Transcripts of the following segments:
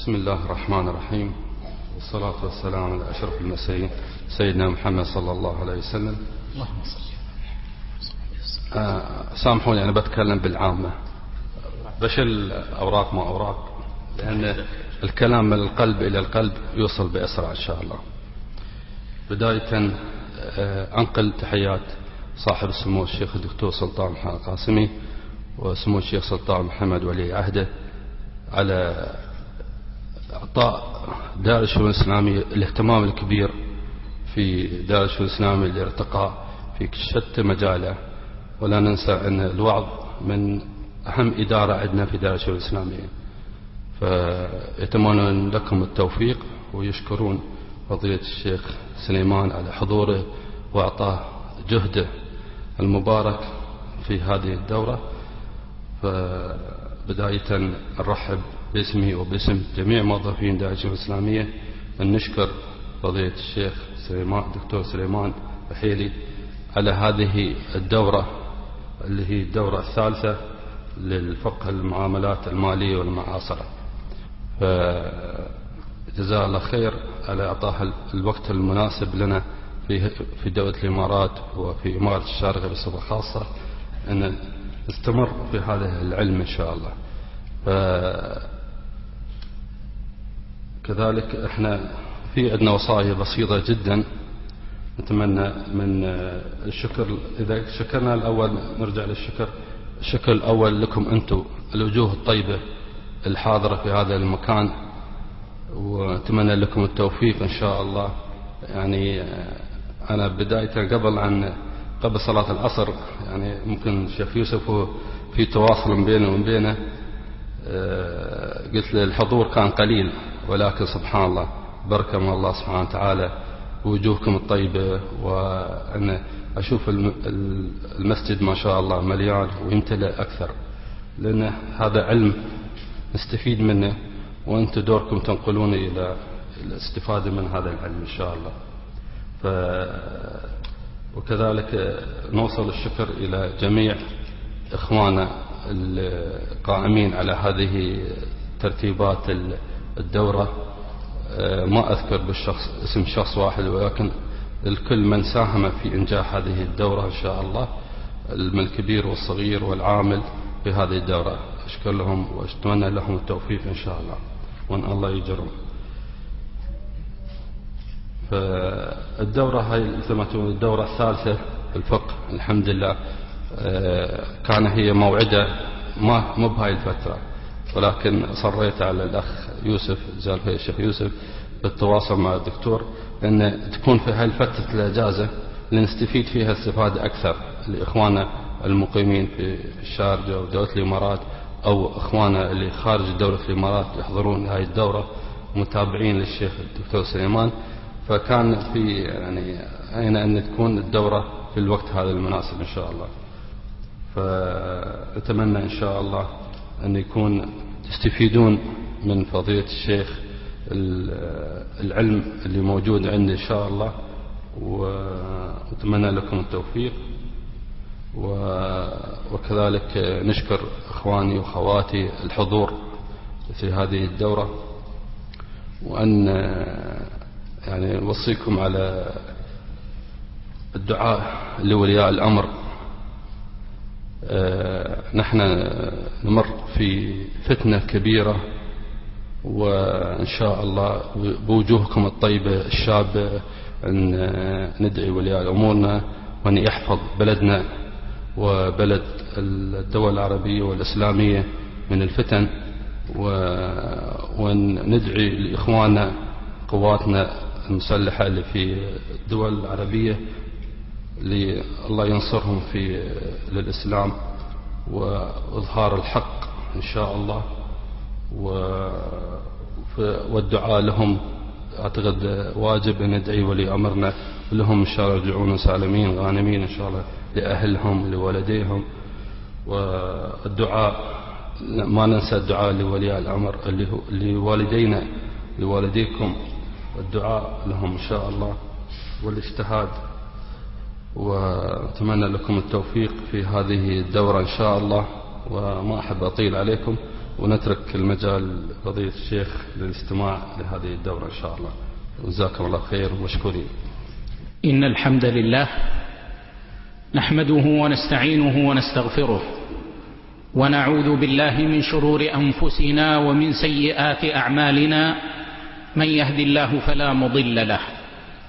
بسم الله الرحمن الرحيم. والصلاة والسلام على أشرف المرسلين سيدنا محمد صلى الله عليه وسلم. اللهم صل آه سامحوني أنا بتكلم بالعامة. بشل أوراق ما أوراق لأن الكلام من القلب إلى القلب يوصل بأسرع إن شاء الله. بداية آه أنقل تحيات صاحب السمو الشيخ الدكتور سلطان محمد قاسمي وسمو الشيخ سلطان محمد ولي عهده على إعطاء دار الشؤون الإسلامية الاهتمام الكبير في دار الشؤون الإسلامية للارتقاء في شتى مجاله. ولا ننسى أن الوعظ من أهم إدارة عندنا في دار الشؤون الإسلامية فيتمنون لكم التوفيق ويشكرون فضيلة الشيخ سليمان على حضوره وأعطاه جهده المبارك في هذه الدورة. فبداية نرحب باسمي وباسم جميع موظفين داعش الإسلامية. أن نشكر فضيلة الشيخ سليمان دكتور سليمان بحيلي على هذه الدورة اللي هي الدورة الثالثة للفقه المعاملات المالية والمعاصرة. فجزاه الله خير على إعطاء الوقت المناسب لنا في في دولة الإمارات وفي إمارة الشارقة بصفة خاصة أن نستمر في هذا العلم إن شاء الله. كذلك إحنا في عندنا وصايا بسيطة جدا. نتمنى من الشكر. إذا شكرنا الأول نرجع للشكر. الشكر الأول لكم أنتم. الوجوه الطيبة الحاضرة في هذا المكان. وأتمنى لكم التوفيق إن شاء الله. يعني أنا بداية قبل عن قبل صلاة العصر. يعني ممكن الشيخ يوسف في تواصل بينه وبينه. قلت له الحضور كان قليل. ولكن سبحان الله بركة من الله سبحانه وتعالى وجوهكم الطيبة وأن أشوف المسجد ما شاء الله مليان ويمتلئ أكثر لأن هذا علم نستفيد منه وأنتم دوركم تنقلوني إلى الاستفادة من هذا العلم إن شاء الله. ف وكذلك نوصل الشكر إلى جميع إخوانا القائمين على هذه ترتيبات الدورة ما أذكر بالشخص اسم شخص واحد ولكن الكل من ساهم في إنجاح هذه الدورة إن شاء الله الكبير والصغير والعامل في هذه الدورة. أشكر لهم وأتمنى لهم التوفيق إن شاء الله وأن الله يجرم فالدورة هاي الدورة الثالثة الفقه الحمد لله. كان هي موعدة ما مو بهاي الفترة. ولكن صريت على الأخ يوسف في الشيخ يوسف بالتواصل مع الدكتور أن تكون في هاي الفترة الأجازة لنستفيد فيها استفادة أكثر لإخواننا المقيمين في الشارجة ودولة الإمارات أو إخواننا اللي خارج دولة الإمارات يحضرون هاي الدورة متابعين للشيخ الدكتور سليمان. فكان في يعني أين أن تكون الدورة في الوقت هذا المناسب إن شاء الله. فأتمنى إن شاء الله أن يكون تستفيدون من فضيلة الشيخ العلم اللي موجود عندي إن شاء الله وأتمنى لكم التوفيق. وكذلك نشكر إخواني وخواتي الحضور في هذه الدورة. وأن يعني نوصيكم على الدعاء لولياء الأمر. نحن نمر في فتنة كبيرة وإن شاء الله بوجوهكم الطيبة الشابة أن ندعي ولياء أمورنا وأن يحفظ بلدنا وبلد الدول العربية والإسلامية من الفتن وأن ندعي لإخواننا قواتنا المسلحة اللي في الدول العربية الله ينصرهم في للإسلام وإظهار الحق إن شاء الله والدعاء لهم. أعتقد واجب أن ندعي ولي أمرنا لهم إن شاء الله يرجعون سالمين غانمين إن شاء الله لأهلهم لولديهم. والدعاء ما ننسى الدعاء لولي الأمر لوالدينا لوالديكم. الدعاء لهم إن شاء الله والاجتهاد وأتمنى لكم التوفيق في هذه الدورة إن شاء الله وما أحب أطيل عليكم ونترك المجال قضية الشيخ للاستماع لهذه الدورة إن شاء الله. جزاكم الله خير ومشكورين إن الحمد لله نحمده ونستعينه ونستغفره ونعوذ بالله من شرور أنفسنا ومن سيئات أعمالنا من يهد الله فلا مضل له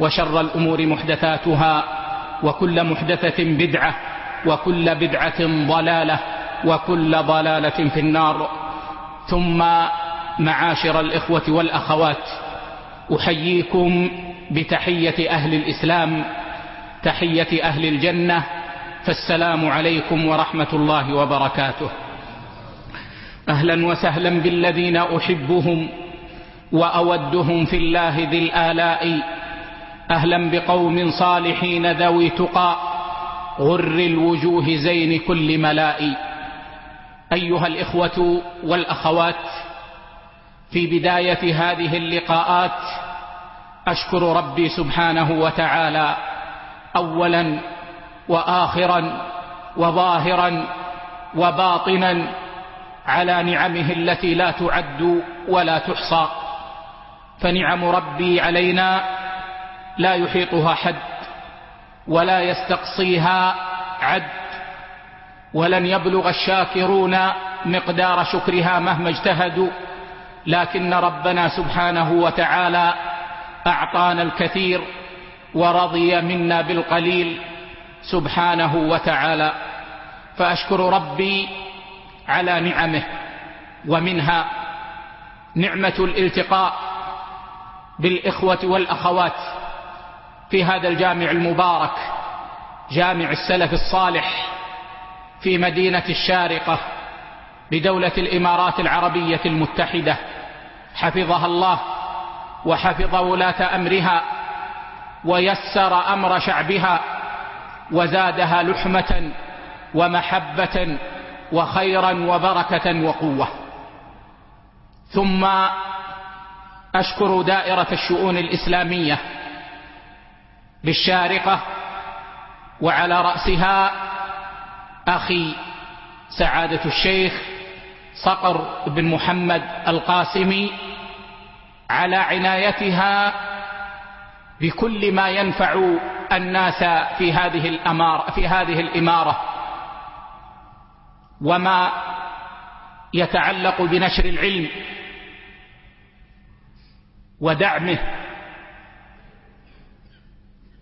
وشر الأمور محدثاتها وكل محدثة بدعة وكل بدعة ضلالة وكل ضلالة في النار. ثم معاشر الإخوة والأخوات أحييكم بتحية أهل الإسلام تحية أهل الجنة فالسلام عليكم ورحمة الله وبركاته. أهلا وسهلا بالذين أحبهم وأودهم في الله ذي الآلاء أهلا بقوم صالحين ذوي تقى غر الوجوه زين كل ملاء. أيها الإخوة والأخوات في بداية هذه اللقاءات أشكر ربي سبحانه وتعالى أولا وآخرا وظاهرا وباطنا على نعمه التي لا تعد ولا تحصى. فنعم ربي علينا لا يحيطها حد ولا يستقصيها عد ولن يبلغ الشاكرون مقدار شكرها مهما اجتهدوا لكن ربنا سبحانه وتعالى أعطانا الكثير ورضي منا بالقليل سبحانه وتعالى فأشكر ربي على نعمه ومنها نعمة الالتقاء بالإخوة والأخوات في هذا الجامع المبارك جامع السلف الصالح في مدينة الشارقة بدولة الإمارات العربية المتحدة. حفظها الله وحفظ ولاة أمرها ويسر أمر شعبها وزادها لحمة ومحبة وخيرا وبركة وقوة. ثم أشكر دائرة الشؤون الإسلامية بالشارقة وعلى رأسها أخي سعادة الشيخ صقر بن محمد القاسمي على عنايتها بكل ما ينفع الناس في هذه الأمارة في هذه الإمارة وما يتعلق بنشر العلم ودعمه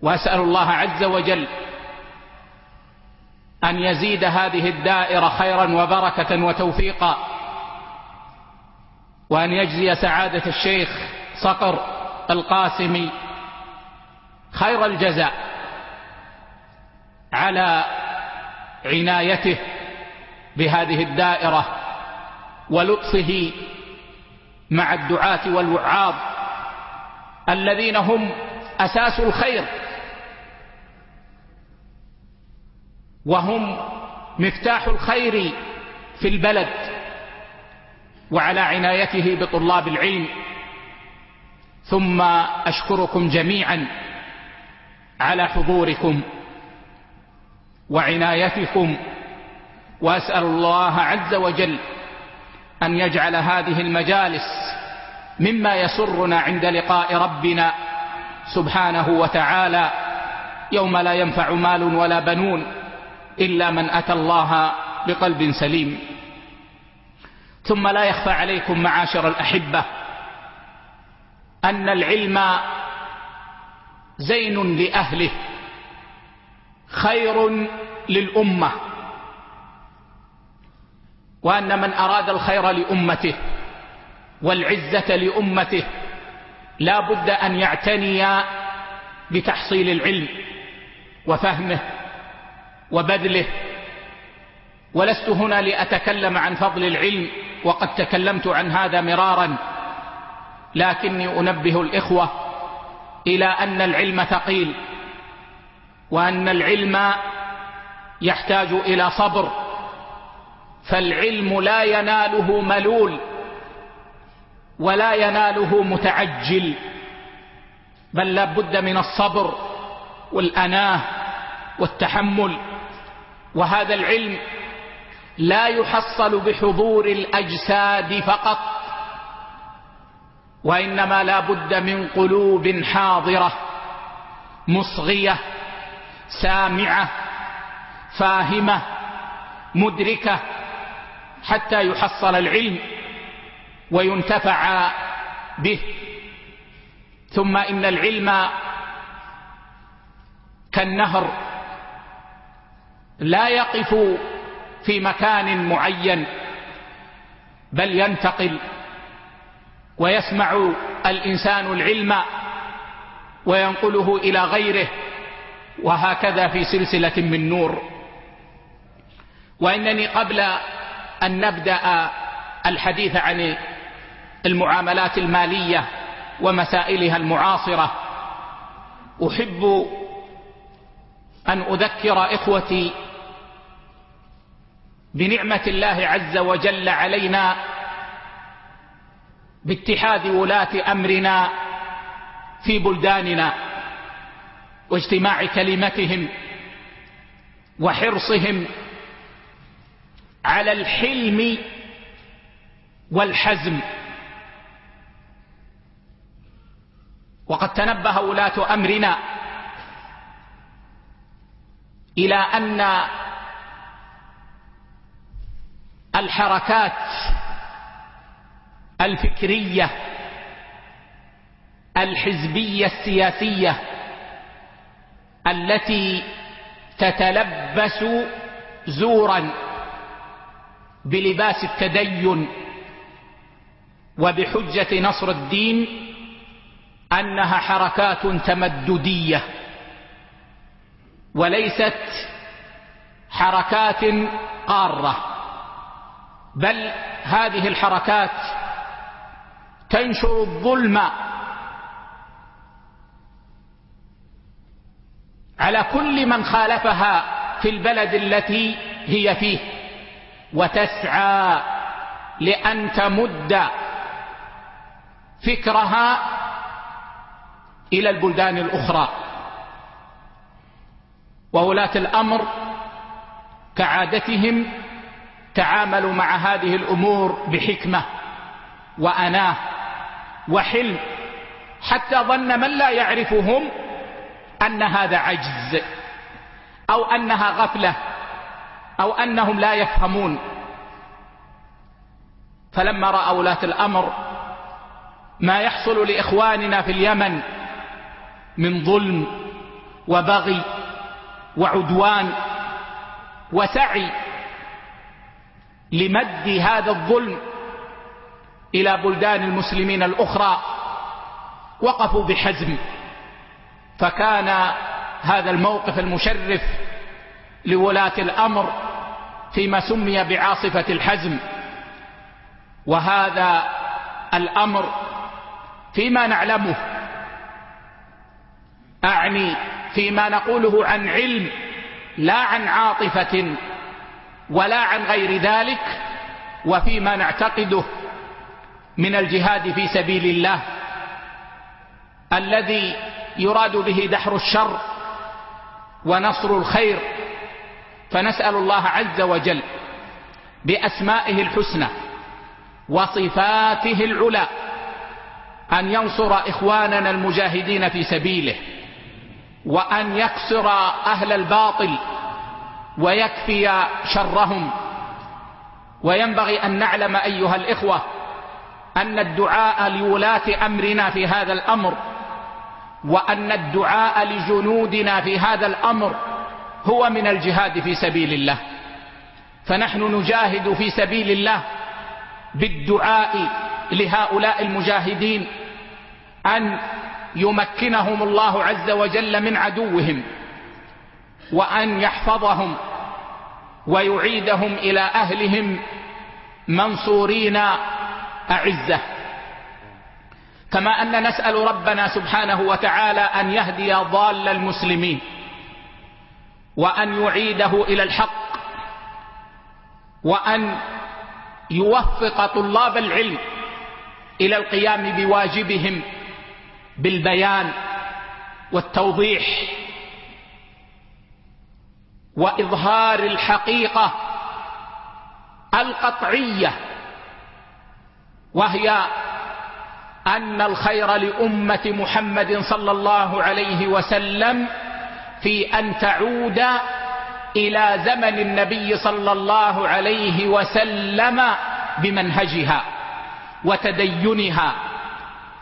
وأسأل الله عز وجل أن يزيد هذه الدائرة خيرا وبركة وتوفيقا وأن يجزي سعادة الشيخ صقر القاسمي خير الجزاء على عنايته بهذه الدائرة ولطفه مع الدعاة والوعاظ الذين هم أساس الخير. وهم مفتاح الخير في البلد وعلى عنايته بطلاب العلم. ثم أشكركم جميعا على حضوركم وعنايتكم وأسأل الله عز وجل أن يجعل هذه المجالس مما يسرنا عند لقاء ربنا سبحانه وتعالى يوم لا ينفع مال ولا بنون. إلا من أتى الله بقلب سليم. ثم لا يخفى عليكم معاشر الأحبة أن العلم زين لأهله خير للأمة وأن من أراد الخير لأمته والعزة لأمته لا بد أن يعتني بتحصيل العلم وفهمه. وبذله. ولست هنا لأتكلم عن فضل العلم وقد تكلمت عن هذا مرارا لكني أنبه الإخوة إلى أن العلم ثقيل وأن العلم يحتاج إلى صبر فالعلم لا يناله ملول ولا يناله متعجل بل لا بد من الصبر والأناه والتحمل. وهذا العلم لا يحصل بحضور الأجساد فقط وإنما لا بد من قلوب حاضرة مصغية سامعة فاهمة مدركة حتى يحصل العلم وينتفع به. ثم إن العلم كالنهر لا يقف في مكان معين بل ينتقل ويسمع الإنسان العلم وينقله إلى غيره وهكذا في سلسلة من نور. وإنني قبل أن نبدأ الحديث عن المعاملات المالية ومسائلها المعاصرة أحب أن أذكر إخوتي بنعمة الله عز وجل علينا باتحاد ولاة أمرنا في بلداننا واجتماع كلمتهم وحرصهم على الحلم والحزم. وقد تنبه ولاة أمرنا إلى أن الحركات الفكرية الحزبية السياسية التي تتلبس زورا بلباس التدين وبحجة نصر الدين أنها حركات تمددية وليست حركات قارة. بل هذه الحركات تنشر الظلم على كل من خالفها في البلد التي هي فيه وتسعى لأن تمد فكرها إلى البلدان الأخرى. وولاة الأمر كعادتهم تعاملوا مع هذه الأمور بحكمة وأناه وحلم حتى ظن من لا يعرفهم أن هذا عجز أو أنها غفلة أو أنهم لا يفهمون. فلما رأى ولاة الأمر ما يحصل لإخواننا في اليمن من ظلم وبغي وعدوان وسعي لمد هذا الظلم إلى بلدان المسلمين الأخرى وقفوا بحزم. فكان هذا الموقف المشرف لولاة الأمر فيما سمي بعاصفة الحزم. وهذا الأمر فيما نعلمه أعني فيما نقوله عن علم لا عن عاطفة ولا عن غير ذلك وفيما نعتقده من الجهاد في سبيل الله الذي يراد به دحر الشر ونصر الخير فنسأل الله عز وجل بأسمائه الحسنى وصفاته العلى أن ينصر إخواننا المجاهدين في سبيله وأن يكسر أهل الباطل ويكفي شرهم. وينبغي أن نعلم أيها الإخوة أن الدعاء لولاة أمرنا في هذا الأمر وأن الدعاء لجنودنا في هذا الأمر هو من الجهاد في سبيل الله. فنحن نجاهد في سبيل الله بالدعاء لهؤلاء المجاهدين أن يمكنهم الله عز وجل من عدوهم. وأن يحفظهم ويعيدهم إلى أهلهم منصورين أعزة. كما أن نسأل ربنا سبحانه وتعالى أن يهدي ضال المسلمين وأن يعيده إلى الحق وأن يوفق طلاب العلم إلى القيام بواجبهم بالبيان والتوضيح وإظهار الحقيقة القطعية وهي أن الخير لأمة محمد صلى الله عليه وسلم في أن تعود إلى زمن النبي صلى الله عليه وسلم بمنهجها وتدينها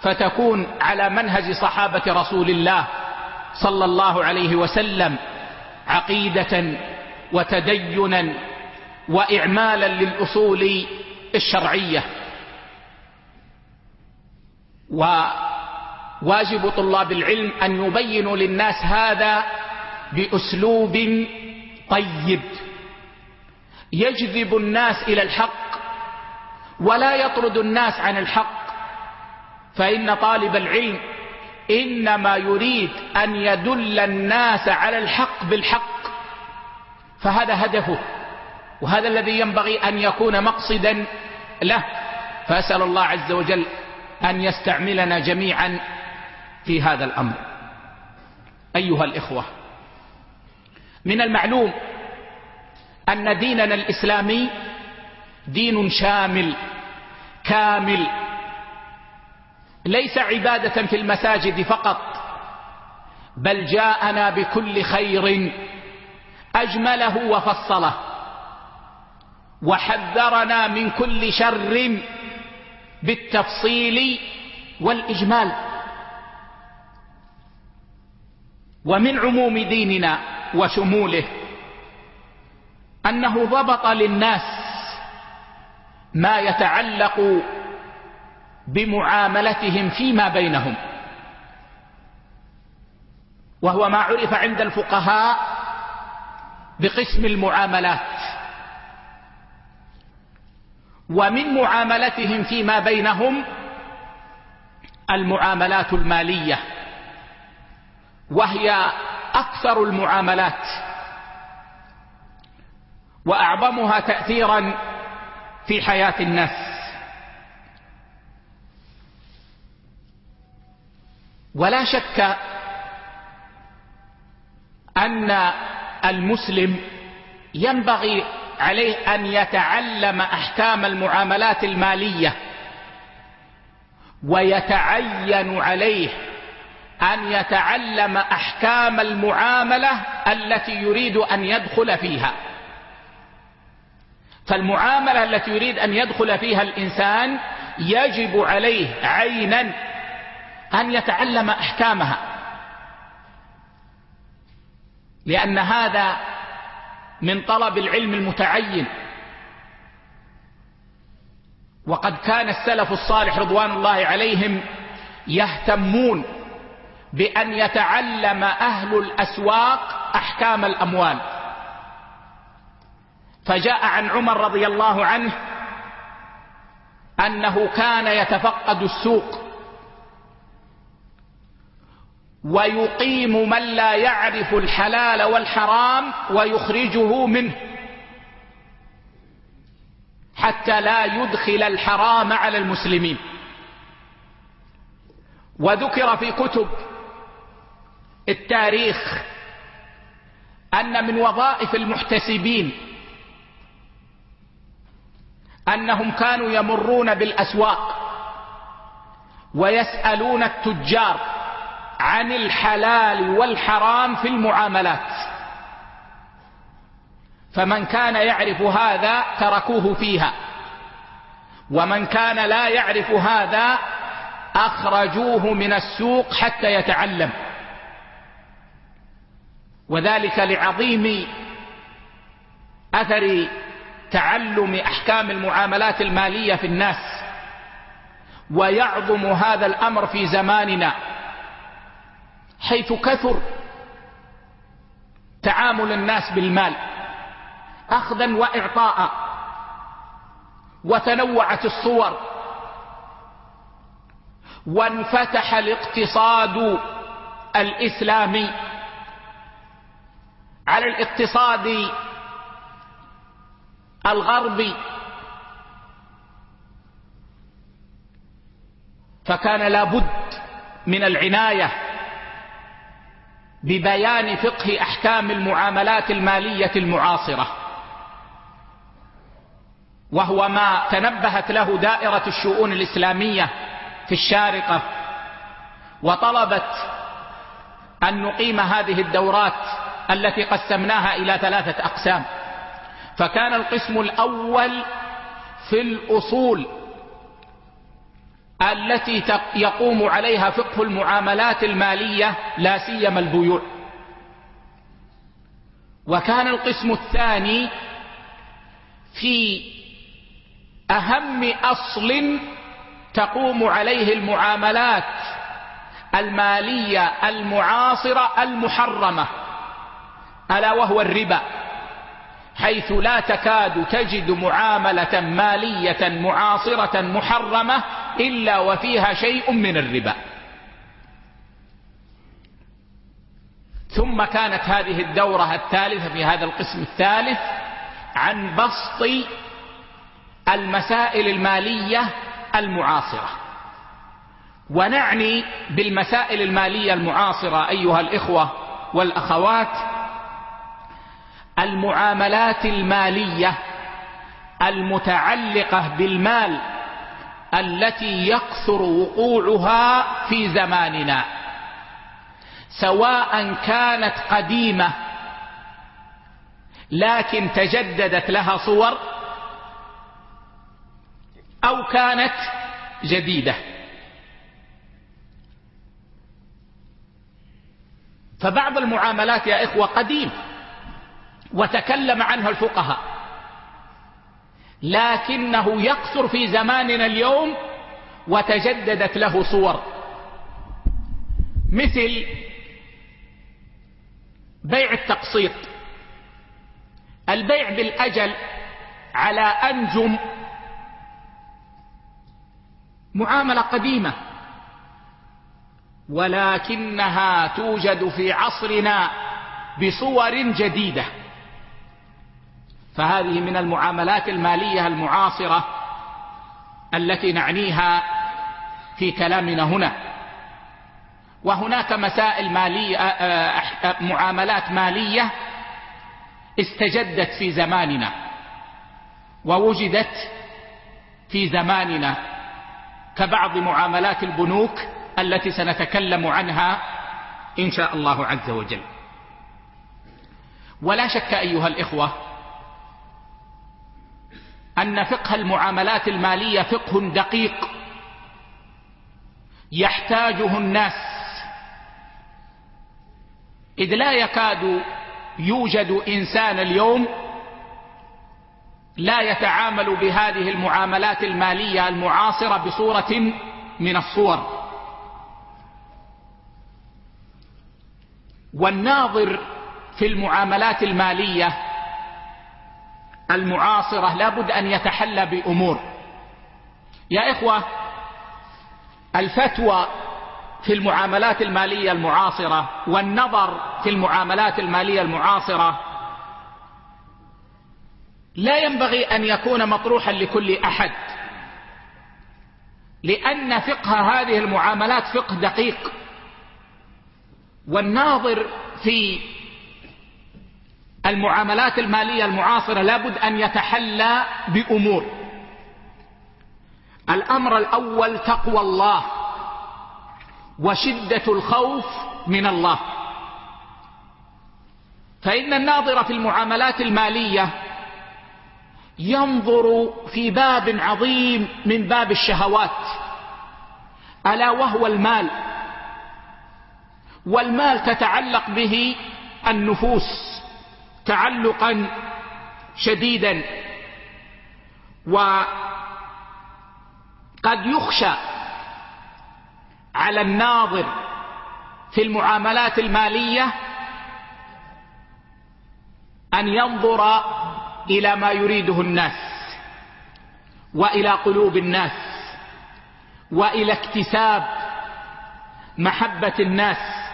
فتكون على منهج صحابة رسول الله صلى الله عليه وسلم عقيدة وتدينا وإعمالا للأصول الشرعية. وواجب طلاب العلم أن يبينوا للناس هذا بأسلوب طيب. يجذب الناس إلى الحق ولا يطرد الناس عن الحق. فإن طالب العلم إنما يريد أن يدل الناس على الحق بالحق. فهذا هدفه. وهذا الذي ينبغي أن يكون مقصدا له. فأسأل الله عز وجل أن يستعملنا جميعا في هذا الأمر. أيها الإخوة من المعلوم أن ديننا الإسلامي دين شامل كامل. ليس عبادة في المساجد فقط بل جاءنا بكل خير أجمله وفصله وحذرنا من كل شر بالتفصيل والإجمال. ومن عموم ديننا وشموله أنه ضبط للناس ما يتعلق بمعاملتهم فيما بينهم. وهو ما عرف عند الفقهاء بقسم المعاملات. ومن معاملتهم فيما بينهم المعاملات المالية وهي أكثر المعاملات وأعظمها تأثيرا في حياة الناس. ولا شك أن المسلم ينبغي عليه أن يتعلم أحكام المعاملات المالية ويتعين عليه أن يتعلم أحكام المعاملة التي يريد أن يدخل فيها. فالمعاملة التي يريد أن يدخل فيها الإنسان يجب عليه عينا أن يتعلم أحكامها. لأن هذا من طلب العلم المتعين. وقد كان السلف الصالح رضوان الله عليهم يهتمون بأن يتعلم أهل الأسواق أحكام الأموال. فجاء عن عمر رضي الله عنه أنه كان يتفقد السوق. ويقيم من لا يعرف الحلال والحرام ويخرجه منه حتى لا يدخل الحرام على المسلمين. وذكر في كتب التاريخ أن من وظائف المحتسبين أنهم كانوا يمرون بالأسواق ويسألون التجار عن الحلال والحرام في المعاملات. فمن كان يعرف هذا تركوه فيها. ومن كان لا يعرف هذا أخرجوه من السوق حتى يتعلم. وذلك لعظيم أثر تعلم أحكام المعاملات المالية في الناس. ويعظم هذا الأمر في زماننا. حيث كثر تعامل الناس بالمال أخذا وإعطاء وتنوعت الصور وانفتح الاقتصاد الإسلامي. على الاقتصاد الغربي فكان لابد من العناية ببيان فقه أحكام المعاملات المالية المعاصرة. وهو ما تنبهت له دائرة الشؤون الإسلامية في الشارقة وطلبت أن نقيم هذه الدورات التي قسمناها إلى ثلاثة أقسام. فكان القسم الأول في الأصول التي يقوم عليها فقه المعاملات المالية لا سيما البيوع. وكان القسم الثاني في أهم أصل تقوم عليه المعاملات المالية المعاصرة المحرمة ألا وهو الربا. حيث لا تكاد تجد معاملة مالية معاصرة محرمة إلا وفيها شيء من الربا. ثم كانت هذه الدورة الثالثة في هذا القسم الثالث عن بسط المسائل المالية المعاصرة. ونعني بالمسائل المالية المعاصرة أيها الإخوة والأخوات المعاملات المالية المتعلقة بالمال التي يكثر وقوعها في زماننا سواء كانت قديمة لكن تجددت لها صور أو كانت جديدة. فبعض المعاملات يا إخوة قديم. وتكلم عنها الفقهاء. لكنه يكثر في زماننا اليوم وتجددت له صور. مثل بيع التقسيط. البيع بالأجل على أنجم معاملة قديمة ولكنها توجد في عصرنا بصور جديدة. فهذه من المعاملات المالية المعاصرة التي نعنيها في كلامنا هنا. وهناك مسائل مالية معاملات مالية استجدت في زماننا ووجدت في زماننا كبعض معاملات البنوك التي سنتكلم عنها إن شاء الله عز وجل. ولا شك أيها الإخوة أن فقه المعاملات المالية فقه دقيق. يحتاجه الناس. إذ لا يكاد يوجد إنسان اليوم لا يتعامل بهذه المعاملات المالية المعاصرة بصورة من الصور. والناظر في المعاملات المالية المعاصرة لابد أن يتحلى بأمور. يا إخوة الفتوى في المعاملات المالية المعاصرة والنظر في المعاملات المالية المعاصرة لا ينبغي أن يكون مطروحا لكل أحد لأن فقه هذه المعاملات فقه دقيق والناظر في المعاملات المالية المعاصرة لابد أن يتحلى بأمور. الأمر الأول تقوى الله وشدة الخوف من الله. فإن الناظر في المعاملات المالية ينظر في باب عظيم من باب الشهوات ألا وهو المال. والمال تتعلق به النفوس. تعلقا شديدا وقد يخشى على الناظر في المعاملات المالية أن ينظر إلى ما يريده الناس وإلى قلوب الناس وإلى اكتساب محبة الناس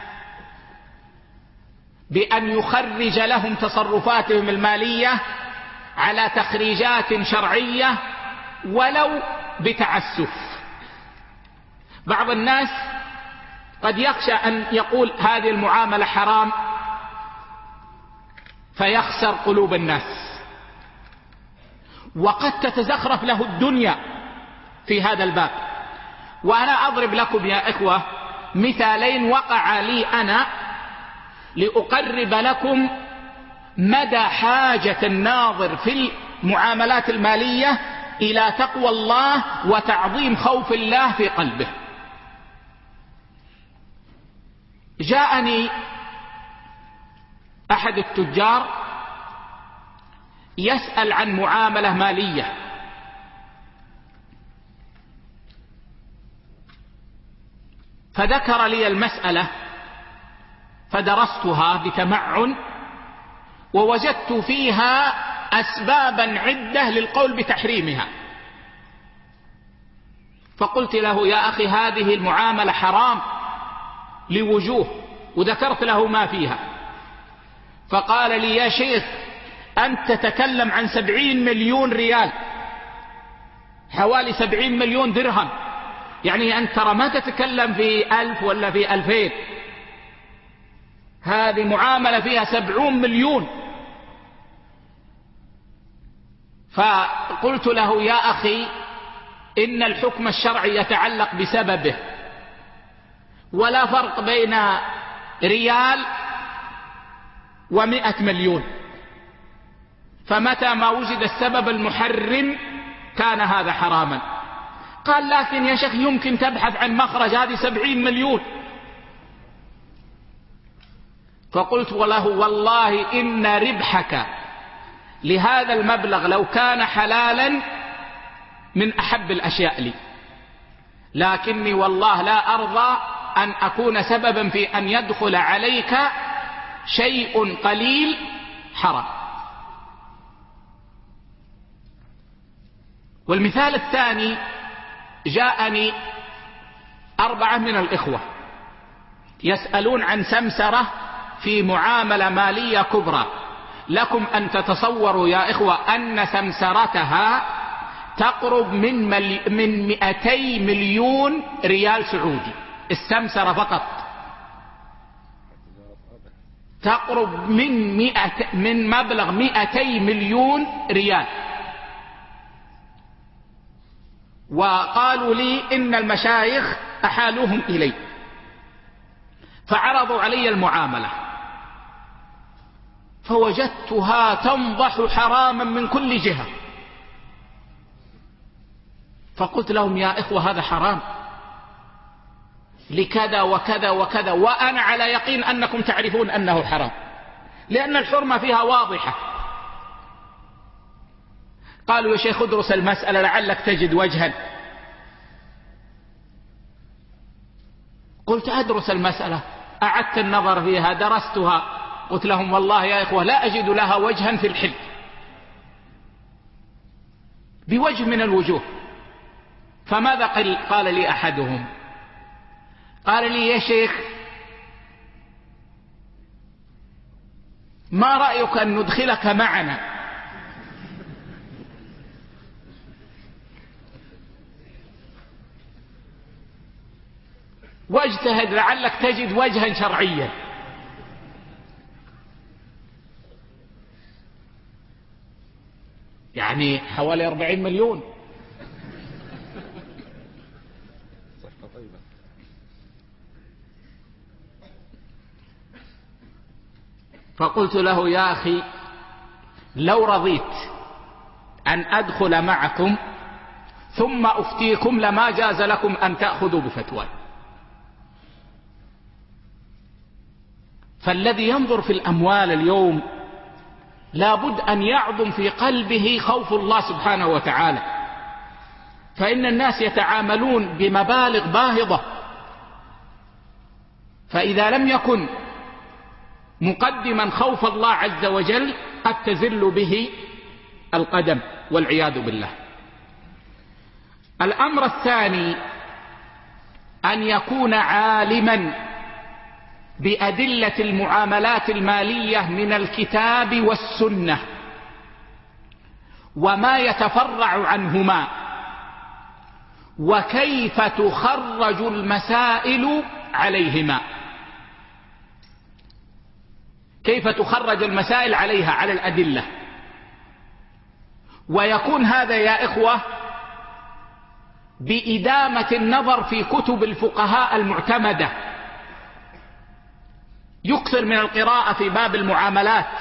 بأن يخرج لهم تصرفاتهم المالية على تخريجات شرعية ولو بتعسف. بعض الناس قد يخشى أن يقول هذه المعاملة حرام فيخسر قلوب الناس. وقد تتزخرف له الدنيا في هذا الباب. وأنا أضرب لكم يا إخوة مثالين وقع لي أنا لأقرب لكم مدى حاجة الناظر في المعاملات المالية إلى تقوى الله وتعظيم خوف الله في قلبه. جاءني أحد التجار يسأل عن معاملة مالية. فذكر لي المسألة فدرستها بتمعن ووجدت فيها أسبابا عدة للقول بتحريمها. فقلت له يا أخي هذه المعاملة حرام لوجوه وذكرت له ما فيها. فقال لي يا شيخ أنت تتكلم عن سبعين مليون ريال حوالي سبعين مليون درهم. يعني أنت ترى ما تتكلم في ألف ولا في ألفين. هذه معاملة فيها سبعون مليون. فقلت له يا أخي إن الحكم الشرعي يتعلق بسببه. ولا فرق بين ريال ومائة مليون. فمتى ما وجد السبب المحرم كان هذا حراما. قال لكن يا شيخ يمكن تبحث عن مخرج هذه سبعين مليون. فقلت له والله إن ربحك. لهذا المبلغ لو كان حلالا من أحب الأشياء لي. لكني والله لا أرضى أن أكون سببا في أن يدخل عليك شيء قليل حرام. والمثال الثاني جاءني أربعة من الإخوة يسألون عن سمسرة في معاملة مالية كبرى. لكم أن تتصوروا يا إخوة أن سمسرتها تقرب من, ملي من 200 مليون ريال سعودي. السمسرة فقط. تقرب من مئة من مبلغ 200 مليون ريال. وقالوا لي إن المشايخ أحالوهم إلي. فعرضوا علي المعاملة. فوجدتها تنضح حراما من كل جهة. فقلت لهم يا إخوة هذا حرام. لكذا وكذا وكذا وأنا على يقين أنكم تعرفون أنه حرام. لأن الحرمة فيها واضحة. قالوا يا شيخ ادرس المسألة لعلك تجد وجها. قلت أدرس المسألة. أعدت النظر فيها درستها. قلت لهم والله يا إخوة لا أجد لها وجها في الحل بوجه من الوجوه. فماذا قال لي أحدهم؟ قال لي يا شيخ ما رأيك أن ندخلك معنا؟ واجتهد لعلك تجد وجها شرعيا. يعني حوالي أربعين مليون. فقلت له يا أخي لو رضيت أن أدخل معكم ثم أفتيكم لما جاز لكم أن تأخذوا بفتواي فالذي ينظر في الأموال اليوم لابد أن يعظم في قلبه خوف الله سبحانه وتعالى. فإن الناس يتعاملون بمبالغ باهظة. فإذا لم يكن مقدما خوف الله عز وجل قد تزل به القدم والعياذ بالله. الأمر الثاني أن يكون عالما بأدلة المعاملات المالية من الكتاب والسنة وما يتفرع عنهما وكيف تخرج المسائل عليهما. كيف تخرج المسائل عليها؟ على الأدلة. ويكون هذا يا إخوة بإدامة النظر في كتب الفقهاء المعتمدة. يكثر من القراءة في باب المعاملات.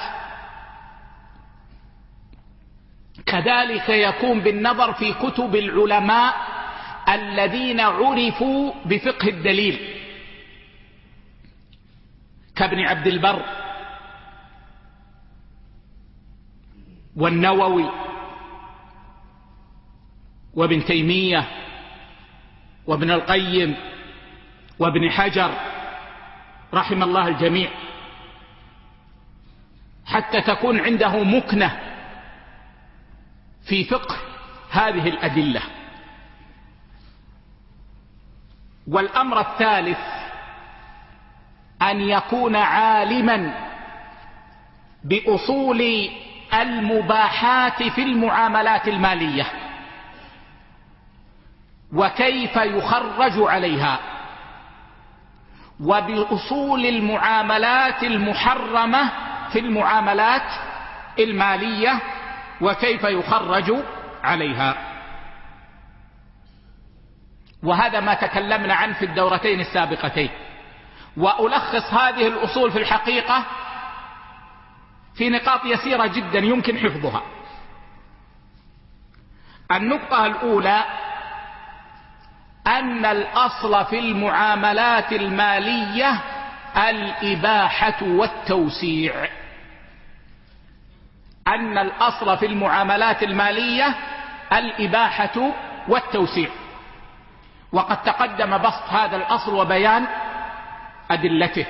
كذلك يكون بالنظر في كتب العلماء الذين عرفوا بفقه الدليل. كابن عبد البر والنووي وابن تيمية وابن القيم وابن حجر رحم الله الجميع. حتى تكون عنده مكنة في فقه هذه الأدلة. والأمر الثالث أن يكون عالما بأصول المباحات في المعاملات المالية. وكيف يخرج عليها؟ وبأصول المعاملات المحرمة في المعاملات المالية وكيف يخرج عليها. وهذا ما تكلمنا عنه في الدورتين السابقتين. وألخص هذه الأصول في الحقيقة في نقاط يسيرة جدا يمكن حفظها. النقطة الأولى أن الأصل في المعاملات المالية الإباحة والتوسيع. أن الأصل في المعاملات المالية الإباحة والتوسيع. وقد تقدم بسط هذا الأصل وبيان أدلته.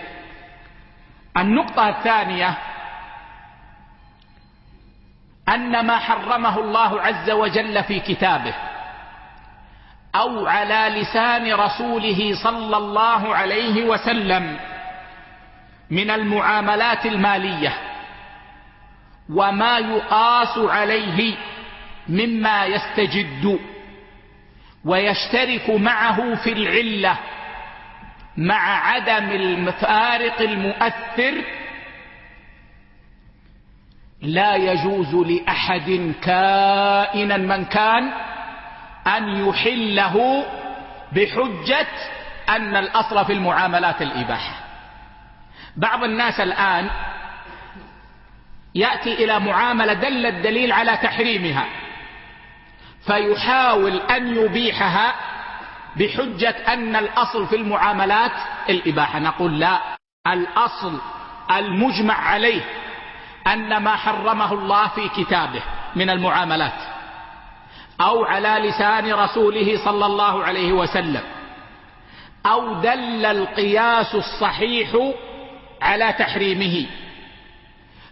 النقطة الثانية أن ما حرمه الله عز وجل في كتابه. أو على لسان رسوله صلى الله عليه وسلم من المعاملات المالية وما يقاس عليه مما يستجد ويشترك معه في العلة مع عدم الفارق المؤثر لا يجوز لأحد كائنا من كان أن يحله بحجة أن الأصل في المعاملات الإباحة. بعض الناس الآن يأتي إلى معاملة دل الدليل على تحريمها فيحاول أن يبيحها بحجة أن الأصل في المعاملات الإباحة. نقول لا الأصل المجمع عليه أن ما حرمه الله في كتابه من المعاملات. أو على لسان رسوله صلى الله عليه وسلم. أو دل القياس الصحيح على تحريمه.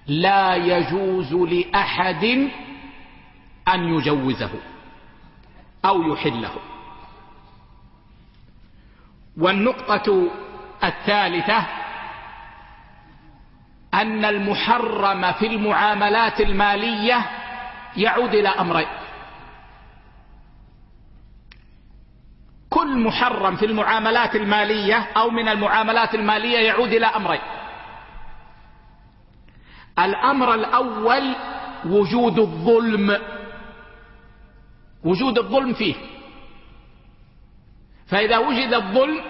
لا يجوز لأحد أن يجوزه أو يحله. والنقطة الثالثة أن المحرم في المعاملات المالية يعود إلى أمرين. كل محرم في المعاملات المالية أو من المعاملات المالية يعود إلى أمرين. الأمر الأول وجود الظلم. وجود الظلم فيه. فإذا وجد الظلم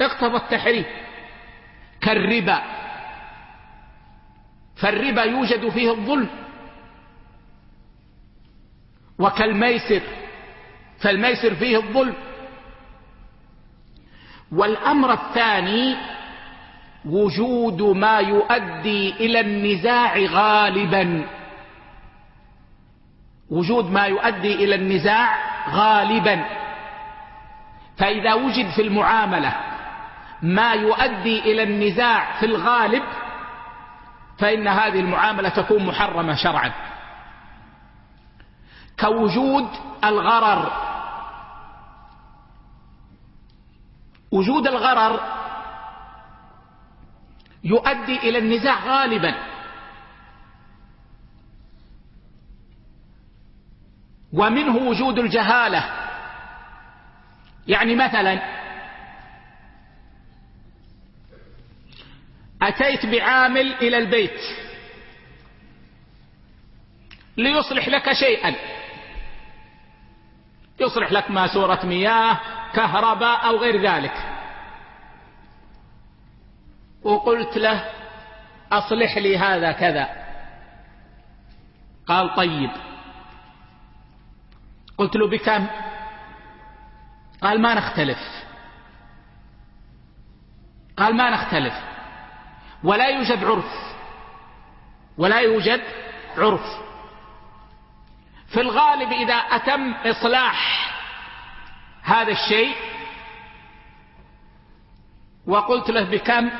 اقتضى التحريم. كالربا. فالربا يوجد فيه الظلم. وكالميسر. فالميسر فيه الظلم. والأمر الثاني وجود ما يؤدي إلى النزاع غالبا. وجود ما يؤدي إلى النزاع غالبا. فإذا وجد في المعاملة ما يؤدي إلى النزاع في الغالب فإن هذه المعاملة تكون محرمة شرعا. كوجود الغرر وجود الغرر يؤدي إلى النزاع غالبا. ومنه وجود الجهالة. يعني مثلا أتيت بعامل إلى البيت ليصلح لك شيئا. يصلح لك ماسورة مياه كهرباء أو غير ذلك. وقلت له أصلح لي هذا كذا. قال طيب. قلت له بكم قال ما نختلف. قال ما نختلف. ولا يوجد عرف. ولا يوجد عرف. في الغالب إذا أتم إصلاح هذا الشيء وقلت له بكم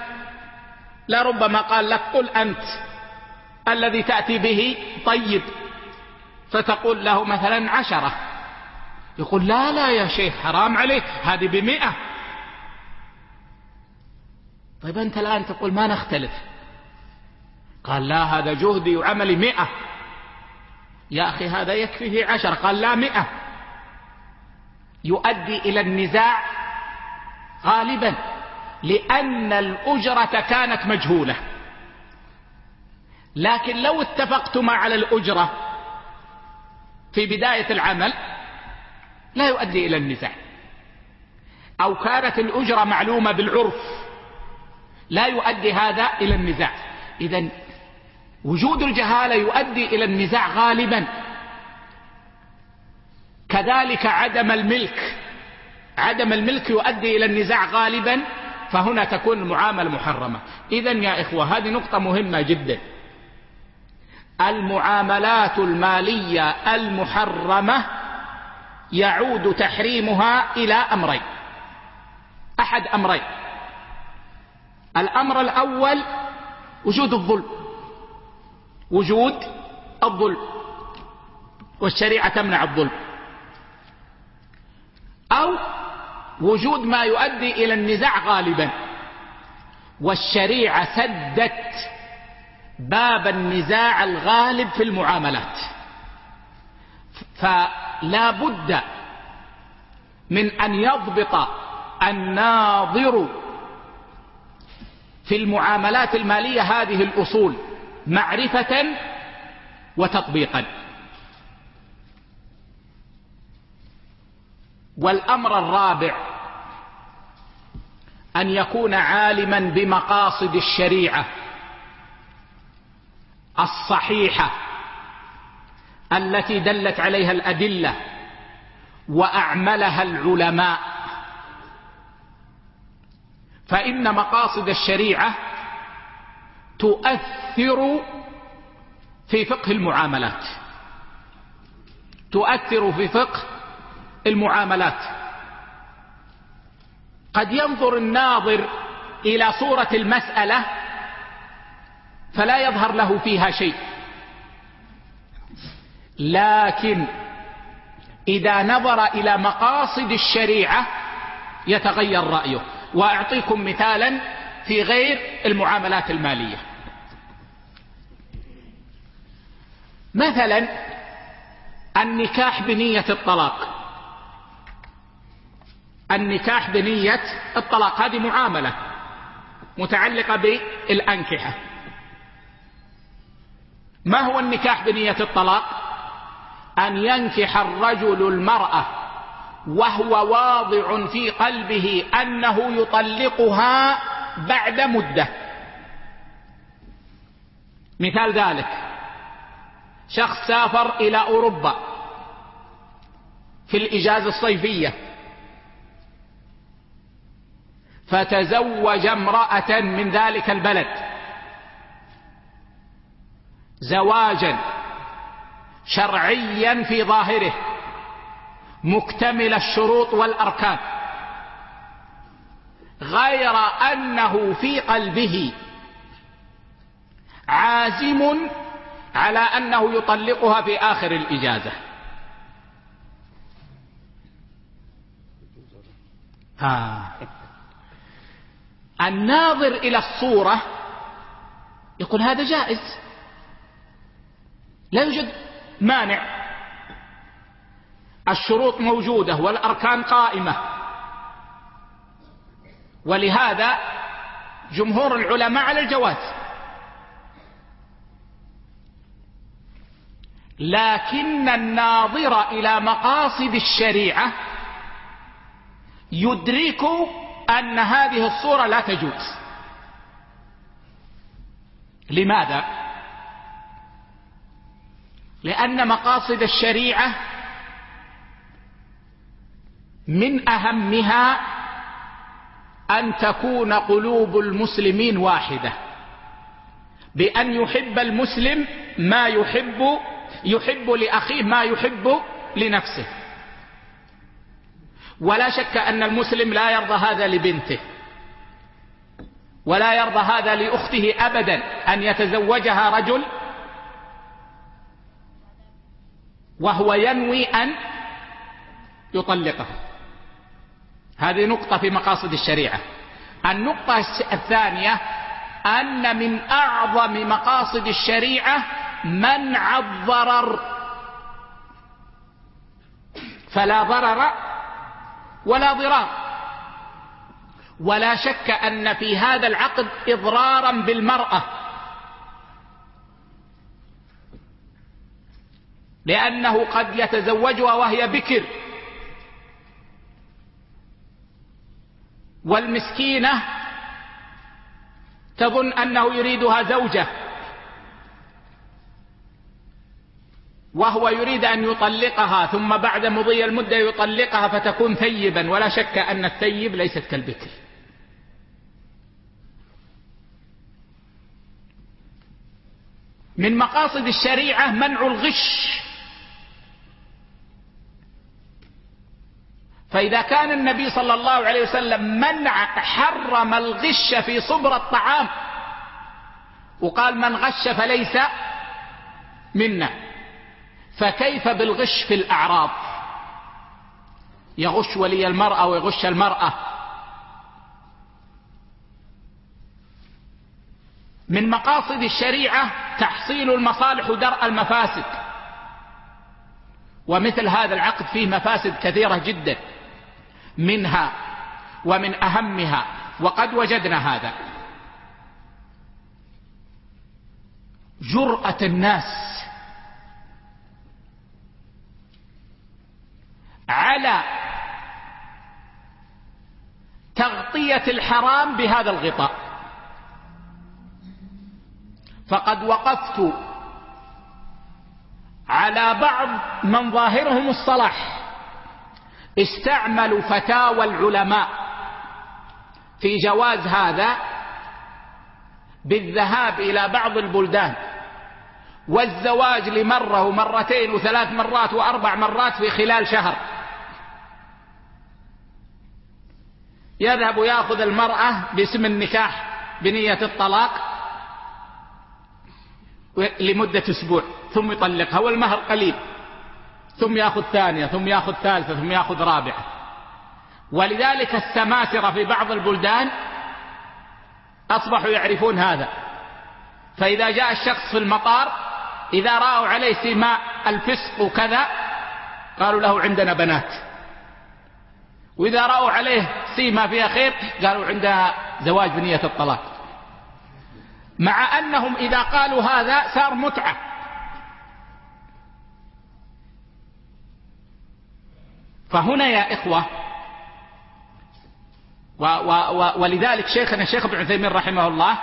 لربما قال لك قل أنت الذي تأتي به طيب. فتقول له مثلا عشرة. يقول لا لا يا شيخ حرام عليك هذه بمئة. طيب أنت الآن تقول ما نختلف؟ قال لا هذا جهدي وعملي مئة. يا أخي هذا يكفيه عشرة. قال لا مئة. يؤدي إلى النزاع غالبا لأن الأجرة كانت مجهولة. لكن لو اتفقتما على الأجرة في بداية العمل لا يؤدي إلى النزاع. أو كانت الأجرة معلومة بالعرف لا يؤدي هذا إلى النزاع. إذا وجود الجهالة يؤدي إلى النزاع غالبا. كذلك عدم الملك. عدم الملك يؤدي إلى النزاع غالبا فهنا تكون المعاملة محرمة. إذا يا إخوة هذه نقطة مهمة جدا. المعاملات المالية المحرمة يعود تحريمها إلى أمرين. أحد أمرين. الأمر الأول وجود الظلم. وجود الظلم. والشريعة تمنع الظلم. أو وجود ما يؤدي إلى النزاع غالبا. والشريعة سدت باب النزاع الغالب في المعاملات. فلا بد من أن يضبط الناظر في المعاملات المالية هذه الأصول معرفة وتطبيقا. والأمر الرابع أن يكون عالما بمقاصد الشريعة الصحيحة التي دلت عليها الأدلة وأعملها العلماء. فإن مقاصد الشريعة تؤثر في فقه المعاملات تؤثر في فقه المعاملات. قد ينظر الناظر إلى صورة المسألة فلا يظهر له فيها شيء. لكن إذا نظر إلى مقاصد الشريعة يتغير رأيه. وأعطيكم مثالا في غير المعاملات المالية. مثلا النكاح بنية الطلاق. النكاح بنية الطلاق. هذه معاملة متعلقة بالأنكحة. ما هو النكاح بنية الطلاق؟ أن ينكح الرجل المرأة وهو واضع في قلبه أنه يطلقها بعد مدة. مثال ذلك. شخص سافر إلى أوروبا في الإجازة الصيفية. فتزوج امرأة من ذلك البلد. زواجا شرعيا في ظاهره. مكتمل الشروط والأركان. غير أنه في قلبه عازم على أنه يطلقها في آخر الإجازة. ها الناظر إلى الصورة يقول هذا جائز. لا يوجد مانع. الشروط موجودة والأركان قائمة. ولهذا جمهور العلماء على الجواز. لكن الناظر إلى مقاصد الشريعة يدرك أن هذه الصورة لا تجوز. لماذا؟ لأن مقاصد الشريعة من أهمها أن تكون قلوب المسلمين واحدة. بأن يحب المسلم ما يحب يحب لأخيه ما يحب لنفسه. ولا شك أن المسلم لا يرضى هذا لبنته ولا يرضى هذا لأخته أبدا أن يتزوجها رجل وهو ينوي أن يطلقه. هذه نقطة في مقاصد الشريعة. النقطة الثانية أن من أعظم مقاصد الشريعة منع الضرر فلا ضرر ولا ضرار. ولا شك أن في هذا العقد إضرارا بالمرأة. لأنه قد يتزوجها وهي بكر. والمسكينة تظن أنه يريدها زوجة. وهو يريد أن يطلقها ثم بعد مضي المدة يطلقها فتكون ثيبا. ولا شك أن الثيب ليست كالبكر. من مقاصد الشريعة منع الغش. فإذا كان النبي صلى الله عليه وسلم منع حرم الغش في صبر الطعام وقال من غش فليس منا. فكيف بالغش في الأعراض؟ يغش ولي المرأة ويغش المرأة. من مقاصد الشريعة تحصيل المصالح ودرء المفاسد. ومثل هذا العقد فيه مفاسد كثيرة جدا. منها ومن أهمها وقد وجدنا هذا. جرأة الناس على تغطية الحرام بهذا الغطاء. فقد وقفت على بعض من ظاهرهم الصلاح. استعملوا فتاوى العلماء في جواز هذا بالذهاب إلى بعض البلدان. والزواج لمرة ومرتين وثلاث مرات وأربع مرات في خلال شهر. يذهب ياخذ المرأة باسم النكاح بنية الطلاق لمدة أسبوع ثم يطلقها والمهر قليل ثم يأخذ ثانية ثم يأخذ ثالثة ثم يأخذ رابعة. ولذلك السماسرة في بعض البلدان أصبحوا يعرفون هذا. فإذا جاء الشخص في المطار إذا رأوا عليه سماء الفسق وكذا قالوا له عندنا بنات. وإذا رأوا عليه سيما فيها خير قالوا عندها زواج بنية الطلاق. مع أنهم إذا قالوا هذا صار متعة. فهنا يا إخوة و و و ولذلك شيخنا الشيخ ابن عثيمين رحمه الله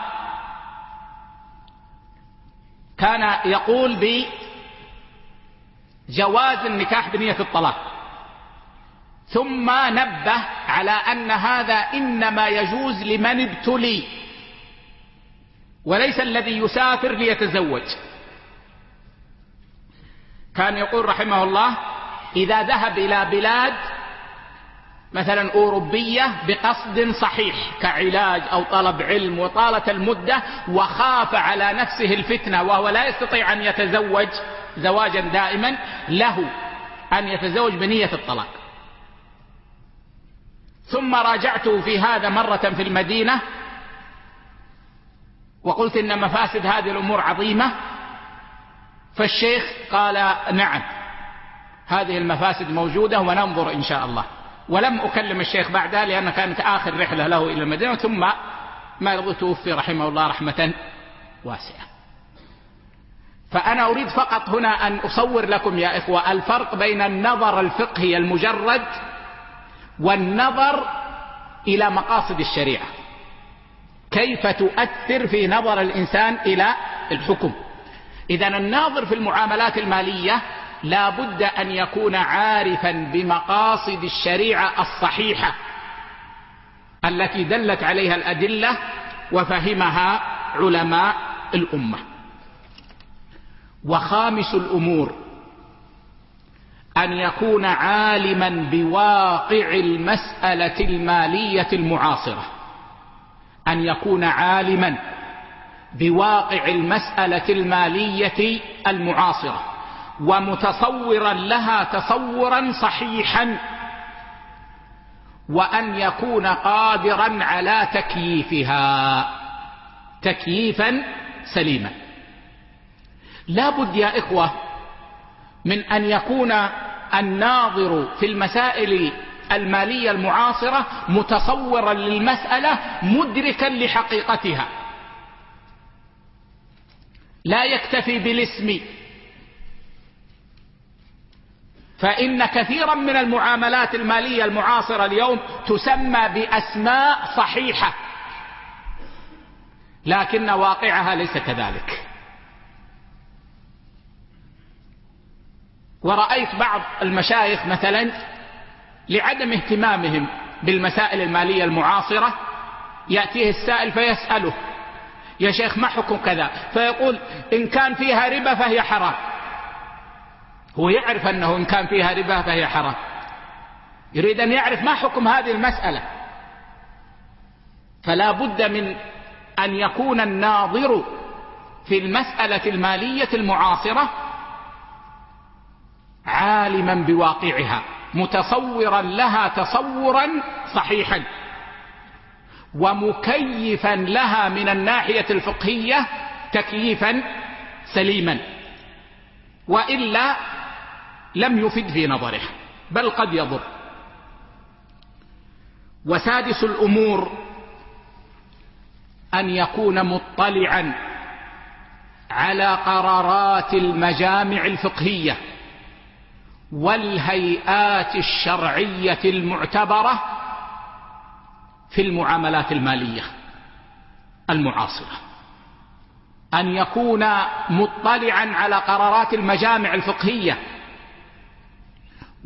كان يقول بجواز النكاح بنية الطلاق. ثم نبه على أن هذا إنما يجوز لمن ابتلي. وليس الذي يسافر ليتزوج. كان يقول رحمه الله إذا ذهب إلى بلاد مثلا أوروبية بقصد صحيح كعلاج أو طلب علم وطالت المدة وخاف على نفسه الفتنة وهو لا يستطيع أن يتزوج زواجا دائما له أن يتزوج بنية الطلاق. ثم راجعته في هذا مرة في المدينة وقلت إن مفاسد هذه الأمور عظيمة فالشيخ قال نعم هذه المفاسد موجودة وننظر إن شاء الله. ولم أكلم الشيخ بعدها لأن كانت آخر رحلة له إلى المدينة ثم ما توفي رحمه الله رحمة واسعة. فأنا أريد فقط هنا أن أصور لكم يا إخوة الفرق بين النظر الفقهي المجرد والنظر إلى مقاصد الشريعة. كيف تؤثر في نظر الإنسان إلى الحكم؟ إذا الناظر في المعاملات المالية لا بد أن يكون عارفا بمقاصد الشريعة الصحيحة التي دلت عليها الأدلة وفهمها علماء الأمة. وخامس الأمور أن يكون عالما بواقع المسألة المالية المعاصرة. أن يكون عالما بواقع المسألة المالية المعاصرة. ومتصورا لها تصورا صحيحا. وأن يكون قادرا على تكييفها. تكييفا سليما. لا بد يا إخوة من أن يكون الناظر في المسائل المالية المعاصرة متصورا للمسألة مدركا لحقيقتها. لا يكتفي بالاسم. فإن كثيرا من المعاملات المالية المعاصرة اليوم تسمى بأسماء صحيحة لكن واقعها ليس كذلك. ورأيت بعض المشايخ مثلا لعدم اهتمامهم بالمسائل المالية المعاصرة يأتيه السائل فيسأله يا شيخ ما حكم كذا؟ فيقول إن كان فيها ربا فهي حرام. هو يعرف أنه إن كان فيها ربا فهي حرام. يريد أن يعرف ما حكم هذه المسألة. فلا بد من أن يكون الناظر في المسألة المالية المعاصرة عالما بواقعها متصورا لها تصورا صحيحا ومكيفا لها من الناحية الفقهية تكييفا سليما وإلا لم يفد في نظره بل قد يضر. وسادس الأمور أن يكون مطلعا على قرارات المجامع الفقهية. والهيئات الشرعية المعتبرة في المعاملات المالية المعاصرة أن يكون مطلعا على قرارات المجامع الفقهية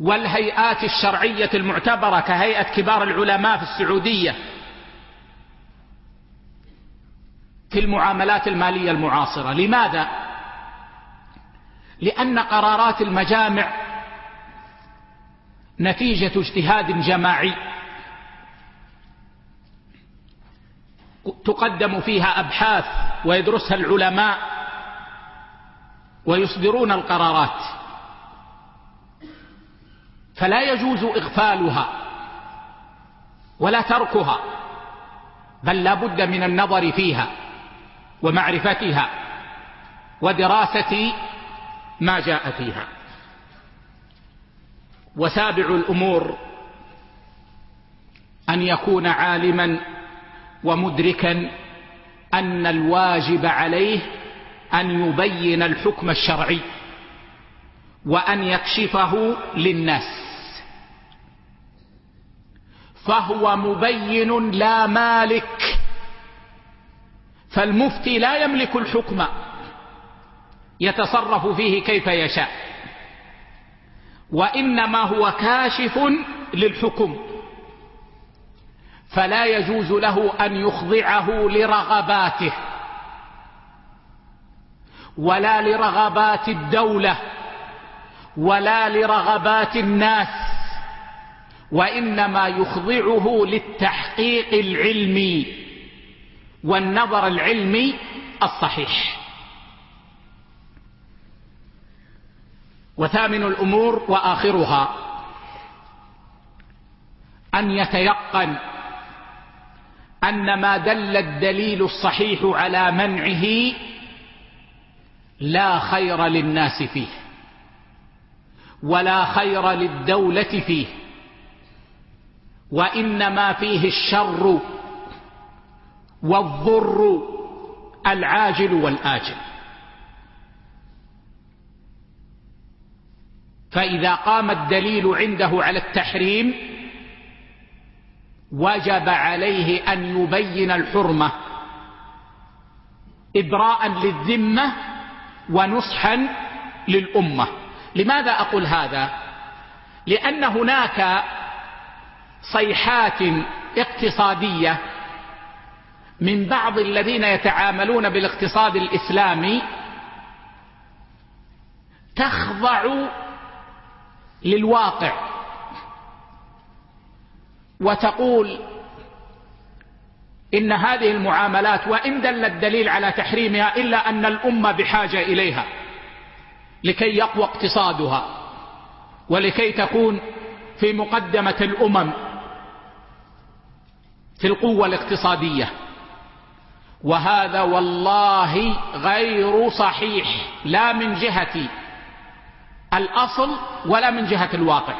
والهيئات الشرعية المعتبرة كهيئة كبار العلماء في السعودية في المعاملات المالية المعاصرة لماذا؟ لأن قرارات المجامع نتيجة اجتهاد جماعي تقدم فيها أبحاث ويدرسها العلماء ويصدرون القرارات. فلا يجوز إغفالها ولا تركها بل لا بد من النظر فيها ومعرفتها ودراسة ما جاء فيها. وسابع الأمور أن يكون عالما ومدركا أن الواجب عليه أن يبين الحكم الشرعي وأن يكشفه للناس. فهو مبين لا مالك فالمفتي لا يملك الحكم يتصرف فيه كيف يشاء. وإنما هو كاشف للحكم. فلا يجوز له أن يخضعه لرغباته ولا لرغبات الدولة ولا لرغبات الناس وإنما يخضعه للتحقيق العلمي والنظر العلمي الصحيح. وثامن الأمور وآخرها. أن يتيقن أن ما دل الدليل الصحيح على منعه لا خير للناس فيه ولا خير للدولة فيه وإنما فيه الشر والضر العاجل والآجل. فإذا قام الدليل عنده على التحريم وجب عليه أن يبين الحرمة إبراء للذمة ونصحا للأمة. لماذا أقول هذا؟ لأن هناك صيحات اقتصادية من بعض الذين يتعاملون بالاقتصاد الإسلامي تخضع للواقع. وتقول إن هذه المعاملات وإن دل الدليل على تحريمها إلا أن الأمة بحاجة إليها لكي يقوى اقتصادها ولكي تكون في مقدمة الأمم في القوة الاقتصادية. وهذا والله غير صحيح لا من جهة الأصل ولا من جهة الواقع.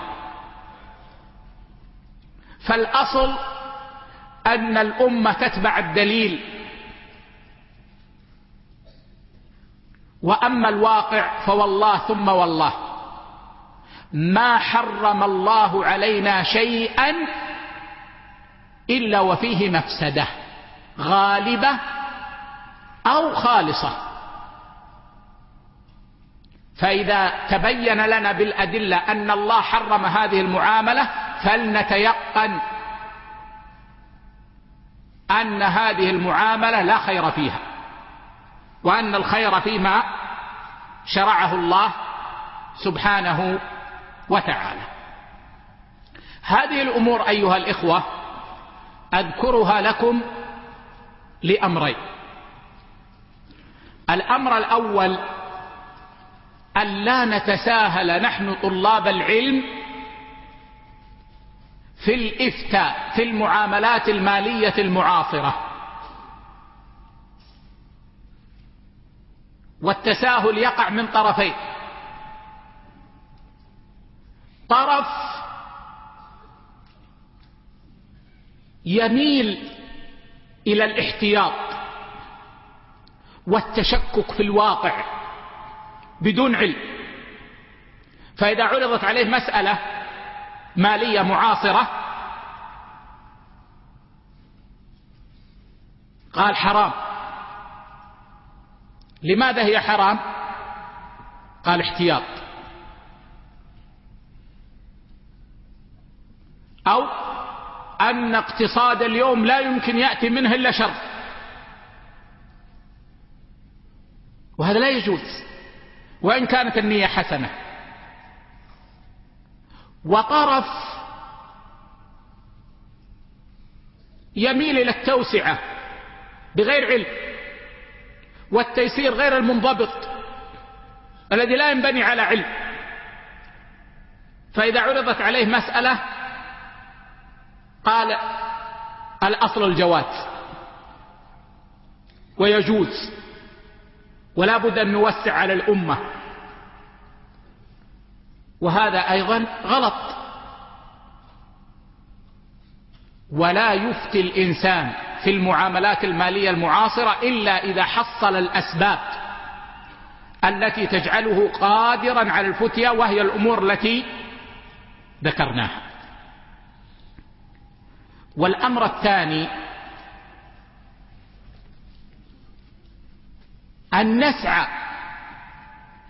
فالأصل أن الأمة تتبع الدليل. وأما الواقع فوالله ثم والله. ما حرم الله علينا شيئا إلا وفيه مفسدة غالبة أو خالصة. فإذا تبين لنا بالأدلة أن الله حرم هذه المعاملة فلنتيقن أن هذه المعاملة لا خير فيها. وأن الخير فيما شرعه الله سبحانه وتعالى. هذه الأمور أيها الإخوة أذكرها لكم لأمرين. الأمر الأول أن لا نتساهل نحن طلاب العلم في الإفتاء في المعاملات المالية المعاصرة. والتساهل يقع من طرفين. طرف يميل إلى الاحتياط والتشكك في الواقع. بدون علم. فإذا عرضت عليه مسألة مالية معاصرة قال حرام. لماذا هي حرام؟ قال احتياط. أو أن اقتصاد اليوم لا يمكن يأتي منه إلا شر. وهذا لا يجوز. وإن كانت النية حسنة. وطرف يميل إلى التوسعة بغير علم والتيسير غير المنضبط الذي لا ينبني على علم. فإذا عرضت عليه مسألة قال الأصل الجواز ويجوز. ولا بد أن نوسع على الأمة. وهذا أيضا غلط. ولا يفتي الإنسان في المعاملات المالية المعاصرة إلا إذا حصل الأسباب التي تجعله قادرا على الفتية وهي الأمور التي ذكرناها. والأمر الثاني أن نسعى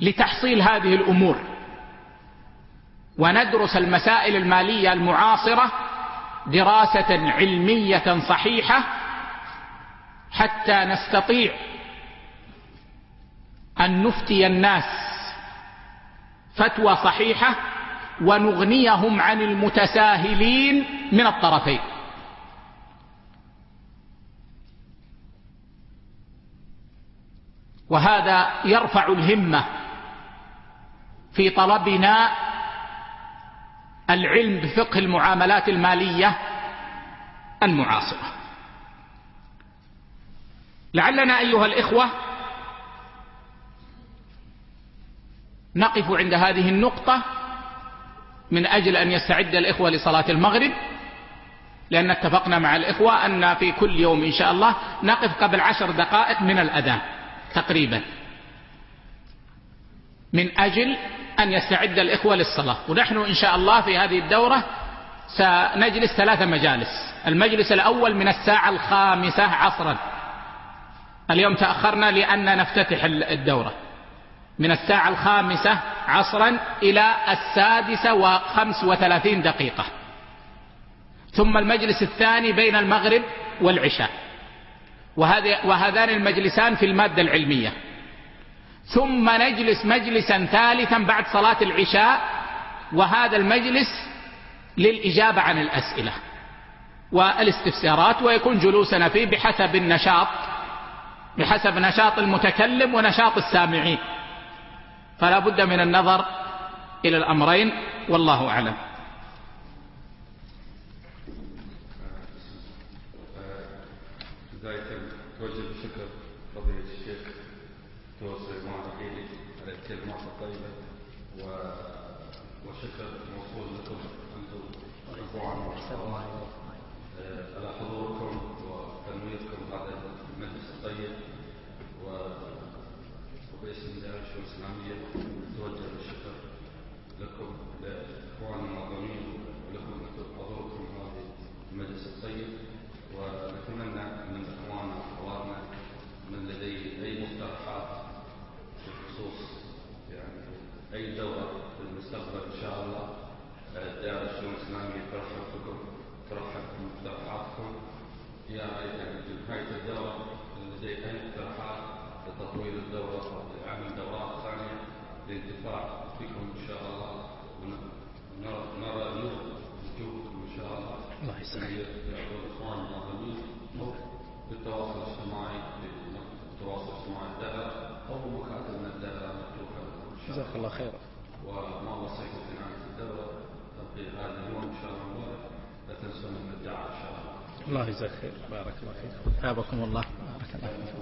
لتحصيل هذه الأمور. وندرس المسائل المالية المعاصرة دراسة علمية صحيحة حتى نستطيع أن نفتي الناس فتوى صحيحة ونغنيهم عن المتساهلين من الطرفين. وهذا يرفع الهمة في طلبنا العلم بفقه المعاملات المالية المعاصرة. لعلنا أيها الإخوة نقف عند هذه النقطة من أجل أن يستعد الإخوة لصلاة المغرب لأن اتفقنا مع الإخوة أن في كل يوم إن شاء الله نقف قبل عشر دقائق من الأذان. تقريبا. من أجل أن يستعد الإخوة للصلاة. ونحن إن شاء الله في هذه الدورة سنجلس ثلاث مجالس. المجلس الأول من الساعة الخامسة عصرا. اليوم تأخرنا لأن نفتتح الدورة. من الساعة الخامسة عصرا إلى السادسة وخمس وثلاثين دقيقة. ثم المجلس الثاني بين المغرب والعشاء. وهذان المجلسان في المادة العلمية. ثم نجلس مجلسا ثالثا بعد صلاة العشاء وهذا المجلس للإجابة عن الأسئلة والإستفسارات ويكون جلوسنا فيه بحسب النشاط بحسب نشاط المتكلم ونشاط السامعين. فلا بد من النظر إلى الأمرين والله أعلم بداية توجه بشكر فضيلة الشيخ توصي معتقيني على الكلمات الطيبة وشكر موصول لكم أنتم مجموعة على حضوركم وتنويركم هذا المجلس الطيب وباسم داعش الإسلامية توجه بالشكر لكم لإخواننا المنظمين ولكم حضوركم هذا المجلس الطيب ونتمنى من إخواننا وأخواتنا من لديه أي مقترحات بخصوص يعني أي دورة في المستقبل إن شاء الله دائرة الشؤون الإسلامية ترحب بكم ترحب بمقترحاتكم يا في نهاية الدورة لديه أي مقترحات لتطوير الدورة أو لعمل دورات ثانية بكم إن شاء الله. ونرى نور وجوهكم إن شاء الله. الله يسلمك. الإخوان الناظمين أو بالتواصل الاجتماعي بالتواصل الاجتماعي الدائرة أو مكاتبنا شاء الله جزاك الله خيرا. وما وصيت في نهاية الدورة تبقي هذا اليوم إن شاء الله. مبارك لا تنسون من الدعاء إن شاء الله. الله يجزاك خير. بارك الله فيكم ثابكم الله. بارك الله فيكم